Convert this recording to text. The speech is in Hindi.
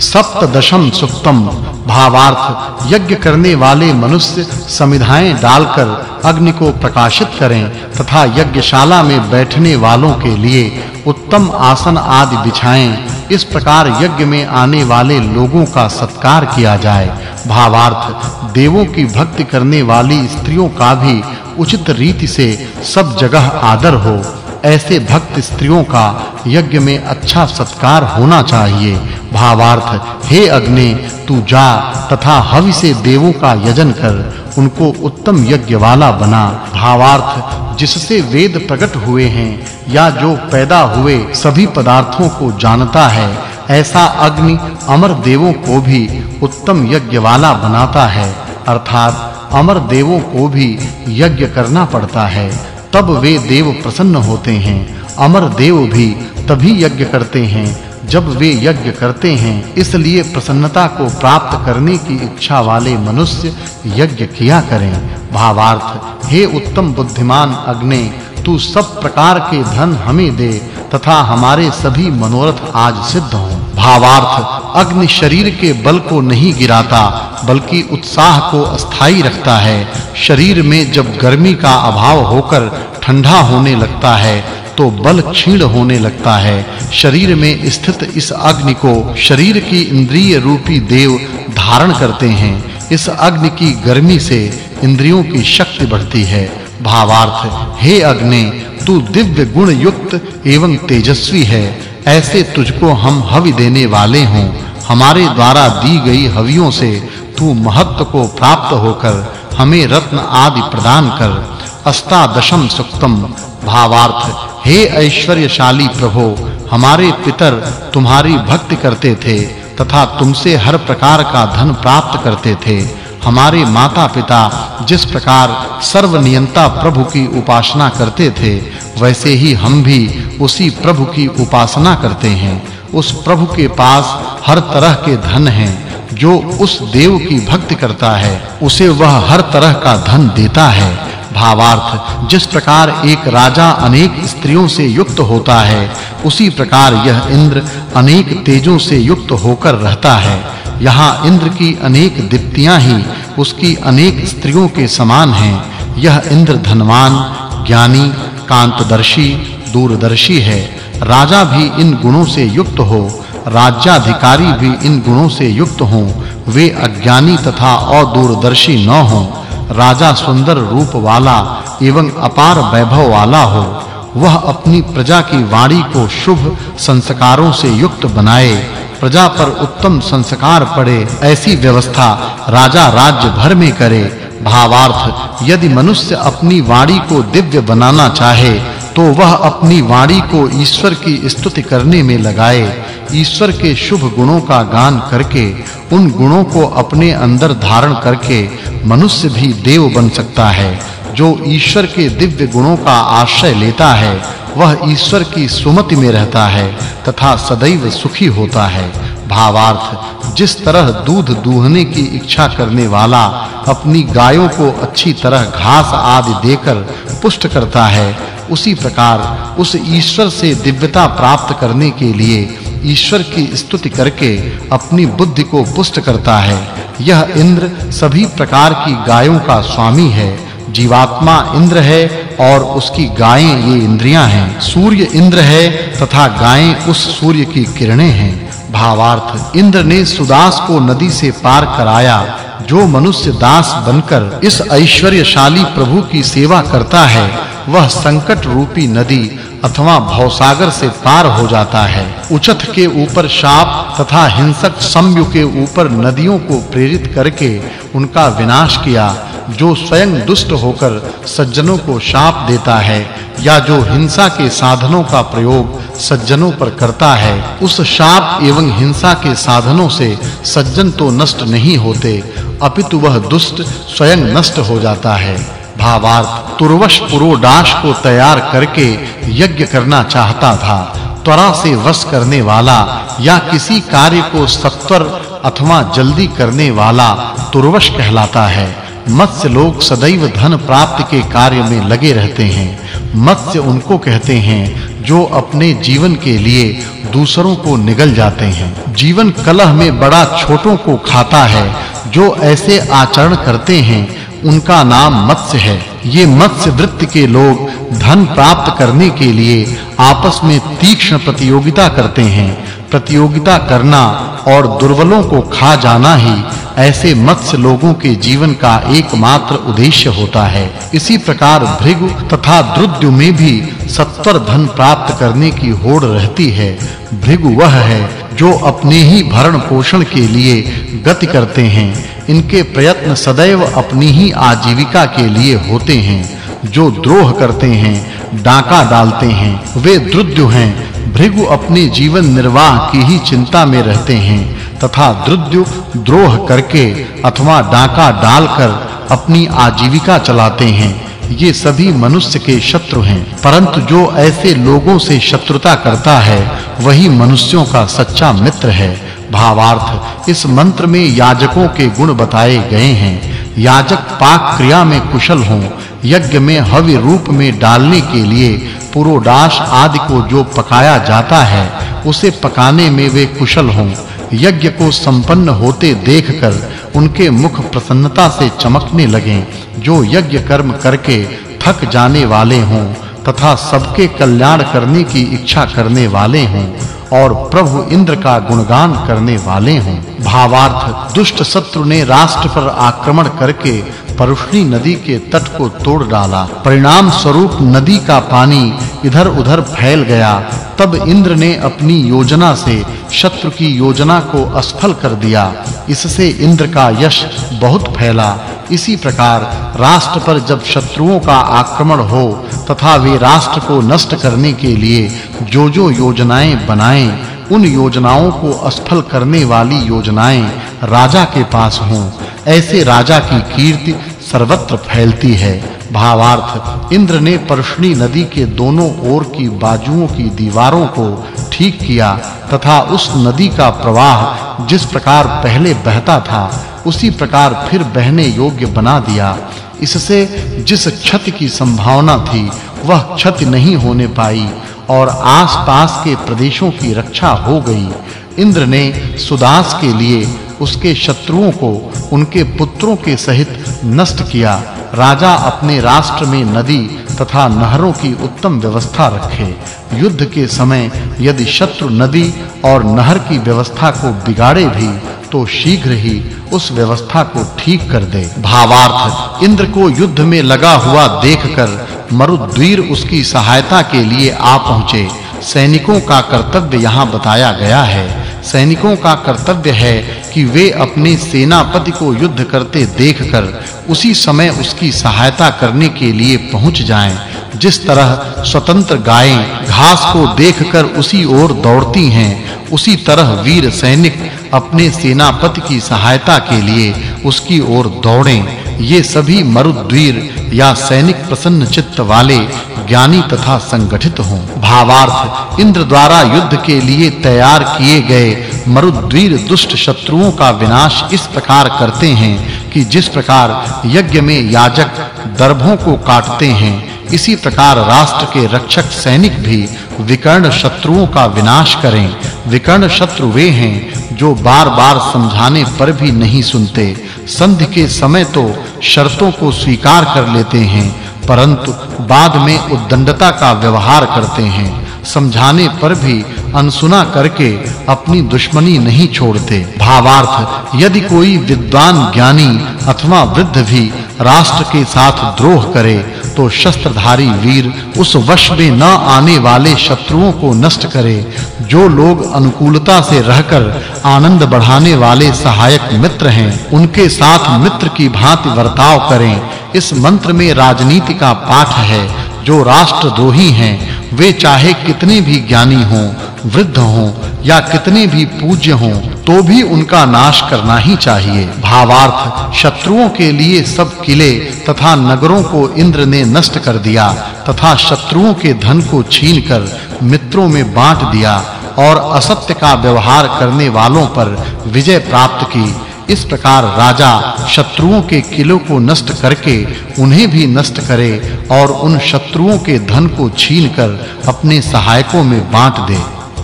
सप्तदशम सुक्तम। भावार्थ, यज्ञ करने वाले मनुष्य समिधाएँ डालकर अग्नि को प्रकाशित करें तथा यज्ञशाला में बैठने वालों के लिए उत्तम आसन आदि बिछाएँ। इस प्रकार यज्ञ में आने वाले लोगों का सत्कार किया जाए। भावार्थ, देवों की भक्ति करने वाली स्त्रियों का भी उचित रीति से सब जगह आदर हो। ऐसे भक्त स्त्रियों का यज्ञ में अच्छा सत्कार होना चाहिए। भावार्थ, हे अग्नि, तू जा, तथा हवि से देवों का यजन कर, उनको उत्तम यज्ञ वाला बना। भावार्थ, जिससे वेद प्रकट हुए हैं, या जो पैदा हुए सभी पदार्थों को जानता है, ऐसा अग्नि अमर देवों को भी उत्तम यज्ञ वाला बनाता है। अर्थात, अमर देवों को भी यज्ञ करना पड़ता है। तब वे देव प्रसन्न होते हैं, अमर देव भी तभी यज्ञ करते हैं जब वे यज्ञ करते हैं, इसलिए प्रसन्नता को प्राप्त करने की इच्छा वाले मनुष्य यज्ञ किया करें। भावार्थ, हे उत्तम बुद्धिमान अग्नि, तू सब प्रकार के धन हमें दे, तथा हमारे सभी मनोरथ आज सिद्ध हों। भावार्थ, अग्नि शरीर के बल को नहीं गिराता, बल्कि उत्साह को अस्थाई रखता है। शरीर में जब गर्मी का अभाव होकर ठंडा होने लगता है तो बल क्षीण होने लगता है। शरीर में स्थित इस अग्नि को शरीर की इंद्रिय रूपी देव धारण करते हैं। इस अग्नि की गर्मी से इंद्रियों की शक्ति बढ़ती है। भावार्थ, हे अग्नि, तू दिव्य गुण युक्त एवं तेजस्वी है। ऐसे तुझको हम हवि देने वाले हों। हमारे द्वारा दी गई हवियों से तू महत्व को प्राप्त होकर हमें रत्न आदि प्रदान कर। अष्टादशम सुक्तम। भावार्थ, हे ऐश्वर्यशाली प्रभो, हमारे पितर तुम्हारी भक्ति करते थे, तथा तुमसे हर प्रकार का धन प्राप्त करते थे। हमारे माता-पिता जिस प्रकार सर्वनियंता प्रभु की उपासना करते थे, वैसे ही हम भी उसी प्रभु की उपासना करते हैं। उस प्रभु के पास हर तरह के धन हैं। जो उस देव की भक्ति करता है, उसे वह हर तरह का धन देता है। भावार्थ। जिस प्रकार एक राजा अनेक स्त्रियों से युक्त होता है, उसी प्रकार यह इंद्र अनेक तेजों से युक्त होकर रहता है। यहाँ इंद्र की अनेक दीप्तियाँ ही उसकी अनेक स्त्रियों के समान हैं। यह इंद्र धनवान, ज्ञानी, कांतदर्शी, दूरदर्शी है। राजा भी इन गुणों से युक्त हो, राज्याधिकारी भी इन गुणों से युक्त हों। वे अज्ञानी तथा अदूरदर्शी न हों। राजा सुंदर रूप वाला एवं अपार वैभव वाला हो, वह अपनी प्रजा की वाणी को शुभ संस्कारों से युक्त बनाए, प्रजा पर उत्तम संस्कार पड़े, ऐसी व्यवस्था राजा राज्य भर में करे। भावार्थ, यदि मनुष्य अपनी वाणी को दिव्य बनाना चाहे तो वह अपनी वाणी को ईश्वर की स्तुति करने में लगाए, ईश्वर के शुभ गुणों का गान करके, उन गुणों को अपने अंदर धारण करके मनुष्य भी देव बन सकता है, जो ईश्वर के दिव्य गुणों का आश्रय लेता है, वह ईश्वर की सुमति में रहता है, तथा सदैव सुखी होता है। भावार्थ, जिस तरह दूध दूहने की इच्छा करने वाला अपनी गायों को अच्छी तरह घास आदि देकर पुष्ट करता है उसी प्रकार उस ईश्वर से दिव्यता प्राप्त करने के लिए ईश्वर की स्तुति करके अपनी बुद्धि को पुष्ट करता है। यह इंद्र सभी प्रकार की गायों का स्वामी है। जीवात्मा इंद्र है और उसकी गायें ये इंद्रियाँ हैं। सूर्य इंद्र है तथा गायें उस सूर्य की किरणें हैं। भावार्थ, इंद्र ने सुदास को नदी से पार कराया। जो मनुष्य दास बनकर इस ऐश्वर्यशाली प्रभु की सेवा करता है, वह संकट रूपी नदी अथवा भवसागर से पार हो जाता है। उचथ के ऊपर शाप तथा हिंसक सम्यु के ऊपर नदियों को प्रेरित करके उनका विनाश किया, जो स्वयं दुष्ट होकर सज्जनों को शाप देता है, या जो हिंसा के साधनों का प्रयोग सज्जनों पर करता है, उस शाप एवं हिंसा के साधनों से सज्जन तो नष्ट नहीं होते अपितु वह दुष्ट स्वयं नष्ट हो जाता है। भावार्थ तुर्वश पुरोडाश को तैयार करके यज्ञ करना चाहता था। त्वरा से वश करने वाला या किसी कार्य को सत्वर अथवा जल्दी करने वाला तुर्वश कहलाता है। मत्स्य लोग सदैव धन प्राप्त के कार्य में लगे रहते हैं। मत्स्य उनको कहते हैं, जो अपने जीवन के लिए दूसरों को निगल जाते हैं। जीवन कलह में बड़ा छोटों को खाता है जो ऐसे आचरण करते हैं, उनका नाम मत्स्य है। ये मत्स्य वृत्ति के लोग धन प्राप्त करने के लिए आपस में तीक्ष्ण प्रतियोगिता करते हैं। प्रतियोगिता करना और दुर्बलों को खा जाना ही ऐसे मत्स्य लोगों के जीवन का एकमात्र उद्देश्य होता है। इसी प्रकार भृगु तथा द्रुद्यु में भी सत्वर धन प्राप्त करने की होड़ रहती है। भृगु वह है जो अपने ही भरण पोषण के लिए गति करते हैं, इनके प्रयत्न सदैव अपनी ही आजीविका के लिए होते हैं। जो द्रोह करते हैं, डाका डालते हैं, वे द्रुद्यु हैं, भृगु अपने जीवन निर्वाह की ही चिंता में रहते हैं, तथा द्रुद्यु द्रोह करके अथवा डाका डालकर अपनी आजीविका चलाते हैं। ये सभी मनुष्य के शत्रु हैं, परंतु जो ऐसे लोगों से शत्रुता करता है, वही मनुष्यों का सच्चा मित्र है। भावार्थ, इस मंत्र में याजकों के गुण बताए गए हैं। याजक पाक क्रिया में कुशल हों, यज्ञ में हवि रूप में डालने के लिए पुरोडाश आदि को जो पकाया जाता है उसे पकाने में वे कुशल हों। यज्ञ को संपन्न होते देखकर उनके मुख प्रसन्नता से चमकने लगें, जो यज्ञ कर्म करके थक जाने वाले हों तथा सबके कल्याण करने की इच्छा करने वाले हों। और प्रभु इंद्र का गुणगान करने वाले हैं। भावार्थ दुष्ट शत्रु ने राष्ट्र पर आक्रमण करके परुष्णी नदी के तट को तोड़ डाला। परिणाम स्वरूप नदी का पानी इधर-उधर फैल गया। तब इंद्र ने अपनी योजना से शत्रु की योजना को असफल कर दिया। इससे इंद्र का यश बहुत फैला। इसी प्रकार राष्ट्र पर जब शत्रुओं का आक्रमण हो, तथा वे राष्ट्र को नष्ट करने के लिए जो-जो योजनाएँ बनाएँ, उन योजनाओं को असफल करने वाली योजनाएँ राजा के पास हों। ऐसे राजा की कीर्ति सर्वत्र फैलती है। भावार्थ, इंद्र ने परशुनी नदी के दोनों ओर की बाजुओं की दीवारों को ठीक किया तथा उस नदी का प्रवाह जिस प्रकार पहले बहता था, उसी प्रकार फिर बहने योग्य बना दिया। इससे जिस क्षति की संभावना थी, वह क्षति नहीं होने पाई और आसपास के प्रदेशों की रक्षा हो गई। इंद्र ने सुदास के लिए उसके शत्रुओं को उनके पुत्रों के सहित नष्ट किया। राजा अपने राष्ट्र में नदी तथा नहरों की उत्तम व्यवस्था रखे। युद्ध के समय यदि शत्रु नदी और नहर की व्यवस्था को बिगाड़े भी तो शीघ्र ही उस व्यवस्था को ठीक कर दे। भावार्थ, इंद्र को युद्ध में लगा हुआ देखकर मरुद्वीर उसकी सहायता के लिए आ पहुँचे। सैनिकों का कर्तव्य यहाँ बताया गया है। सैनिकों का कर्तव्य है कि वे अपने सेनापति को युद्ध करते देखकर उसी समय उसकी सहायता करने के लिए पहुँच जाएँ। जिस तरह स्वतंत्र गायें घास को देखकर उसी ओर दौड़ती हैं, उसी तरह वीर सैनिक अपने सेनापति की सहायता के लिए उसकी ओर दौड़ें। ये सभी मरुद्वीर या सैनिक प्रसन्न चित्त वाले ज्ञानी तथा संगठित हों। भावार्थ, इंद्र द्वारा युद्ध के लिए तैयार किए गए मरुद्वीर दुष्ट शत्रुओं का विनाश इस प्रकार करते हैं कि जिस प्रकार यज्ञ में याजक दर्भों को काटते हैं, इसी प्रकार राष्ट्र के रक्षक सैनिक भी विकर्ण शत्रुओं का विनाश करें। विकर्ण शत्रु वे हैं जो बार-बार समझाने पर भी नहीं सुनते। संधि के समय तो शर्तों को स्वीकार कर लेते हैं, परंतु बाद में उद्दंडता का व्यवहार करते हैं। समझाने पर भी अनसुना करके अपनी दुश्मनी नहीं छोड़ते। भावार्थ, यदि कोई विद्वान ज्ञानी अथवा वृद्ध भी राष्ट्र के साथ द्रोह करे तो शस्त्रधारी वीर उस वश में न आने वाले शत्रुओं को नष्ट करे, जो लोग अनुकूलता से रहकर आनंद बढ़ाने वाले सहायक मित्र हैं, उनके साथ मित्र की भांति वर्ताव करें। इस मंत्र में राजनीति का पाठ है, जो राष्ट्रद्रोही हैं, वे चाहे कितने भी ज्ञानी हों वृद्ध हों या कितने भी पूज्य हों तो भी उनका नाश करना ही चाहिए। भावार्थ, शत्रुओं के लिए सब किले तथा नगरों को इंद्र ने नष्ट कर दिया, तथा शत्रुओं के धन को छीनकर मित्रों में बांट दिया और असत्य का व्यवहार करने वालों पर विजय प्राप्त की। इस प्रकार राजा शत्रुओं के किलों को नष्ट करके उन्हें भी नष्ट करे और उन शत्रुओं के धन को छीनकर अपने सहायकों में बांट दे।